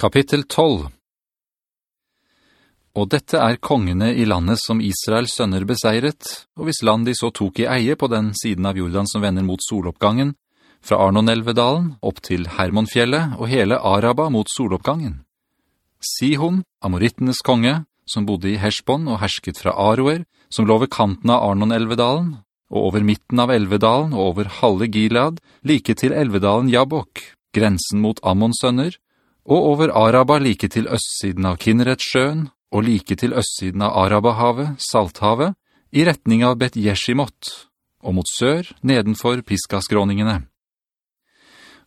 Kapittel 12 Og dette er kongene i landet som Israels sønner beseiret, og hvis land de så tok i eie på den siden av Jordan som vender mot soloppgangen, fra Arnon-Elvedalen opp til Hermonfjellet og hele Araba mot soloppgangen. Sihon, Amorittenes konge, som bodde i Hersbon og hersket fra Aroer, som lå ved kanten av Arnon-Elvedalen, og over midten av Elvedalen og over halve Gilad, like til Elvedalen Jabok, grensen mot Ammons sønner, og over Araba like til østsiden av Kinneretsjøen, og like til østsiden av Arabahavet, Salthavet, i retning av Bet Jeshimot, og mot sør, nedenfor Piskaskråningene.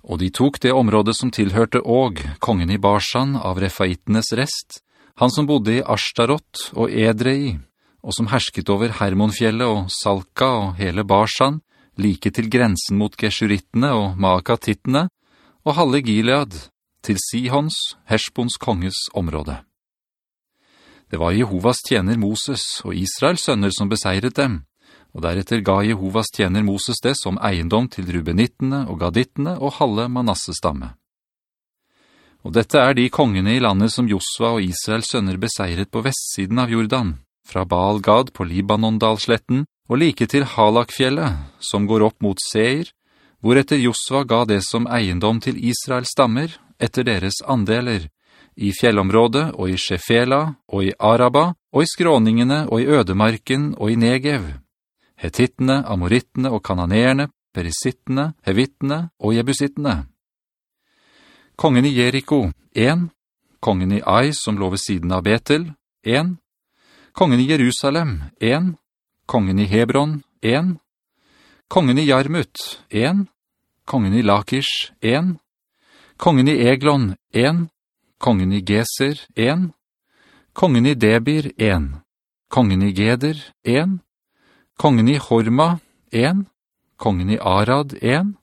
Og de tok det området som tilhørte Og, kongen i Barsan, av Refaitenes rest, han som bodde i Ashtarot og Edrei, og som hersket over Hermonfjellet og Salka og hele Barsan, like til grensen mot Geshurittene og Maakatittene, og halve Gilead, til Sihons, Hersbons konges område. Det var Jehovas tjener Moses og Israels sønner som beseiret dem, og deretter ga Jehovas tjener Moses det som eiendom til rubenittene og gadittene og halve Manasses stamme. Og dette er de kongene i landet som Josva og Israels sønner beseiret på vestsiden av Jordan, fra Baal-Gad på Libanon-dalsletten og like til Halakfjellet, som går opp mot Seir, hvoretter Josva ga det som eiendom til Israels stammer, etter deres andeler, i fjellområdet og i Shefela og i Araba og i skråningene og i ødemarken og i Negev, hetittene, amorittene og Kananerne perisittene, hevittene og jebusittene. Kongen i Jericho, 1. Kongen i Ai, som lå ved siden av Betel, 1. Kongen i Jerusalem, 1. Kongen i Hebron, 1. Kongen i Jarmut, 1. Kongen i Lakish, 1. Kongen i Eglon, 1. Kongen i Geser, 1. Kongen i Debir, 1. Kongen i Geder, 1. Kongen i Horma, 1. Kongen i Arad, 1.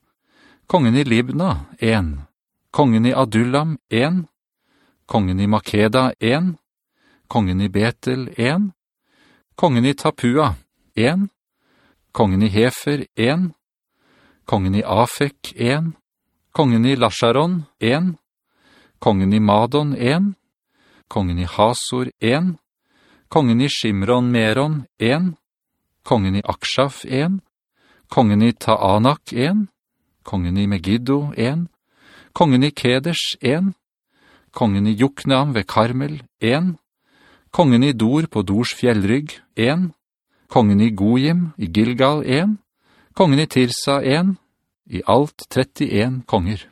Kongen i Libna, 1. Kongen i Adullam, 1. Kongen i Makeda, 1. Kongen i Betel, 1. Kongen i Tapua, 1. Kongen i Hefer, 1. Kongen i Afek, 1. Kongen i Lasharon, 1. Kongen i Madon, 1. Kongen i Hasor, 1. Kongen i Shimron Meron, 1. Kongen i Akshaf, 1. Kongen i Taanak, 1. Kongen i Megiddo, 1. Kongen i Kedesh, 1. Kongen i Juknam ved Karmel, 1. Kongen i Dor på Dors fjellrygg, 1. Kongen i Gojim i Gilgal, 1. Kongen i Tirsa, 1 i alt 31 konger.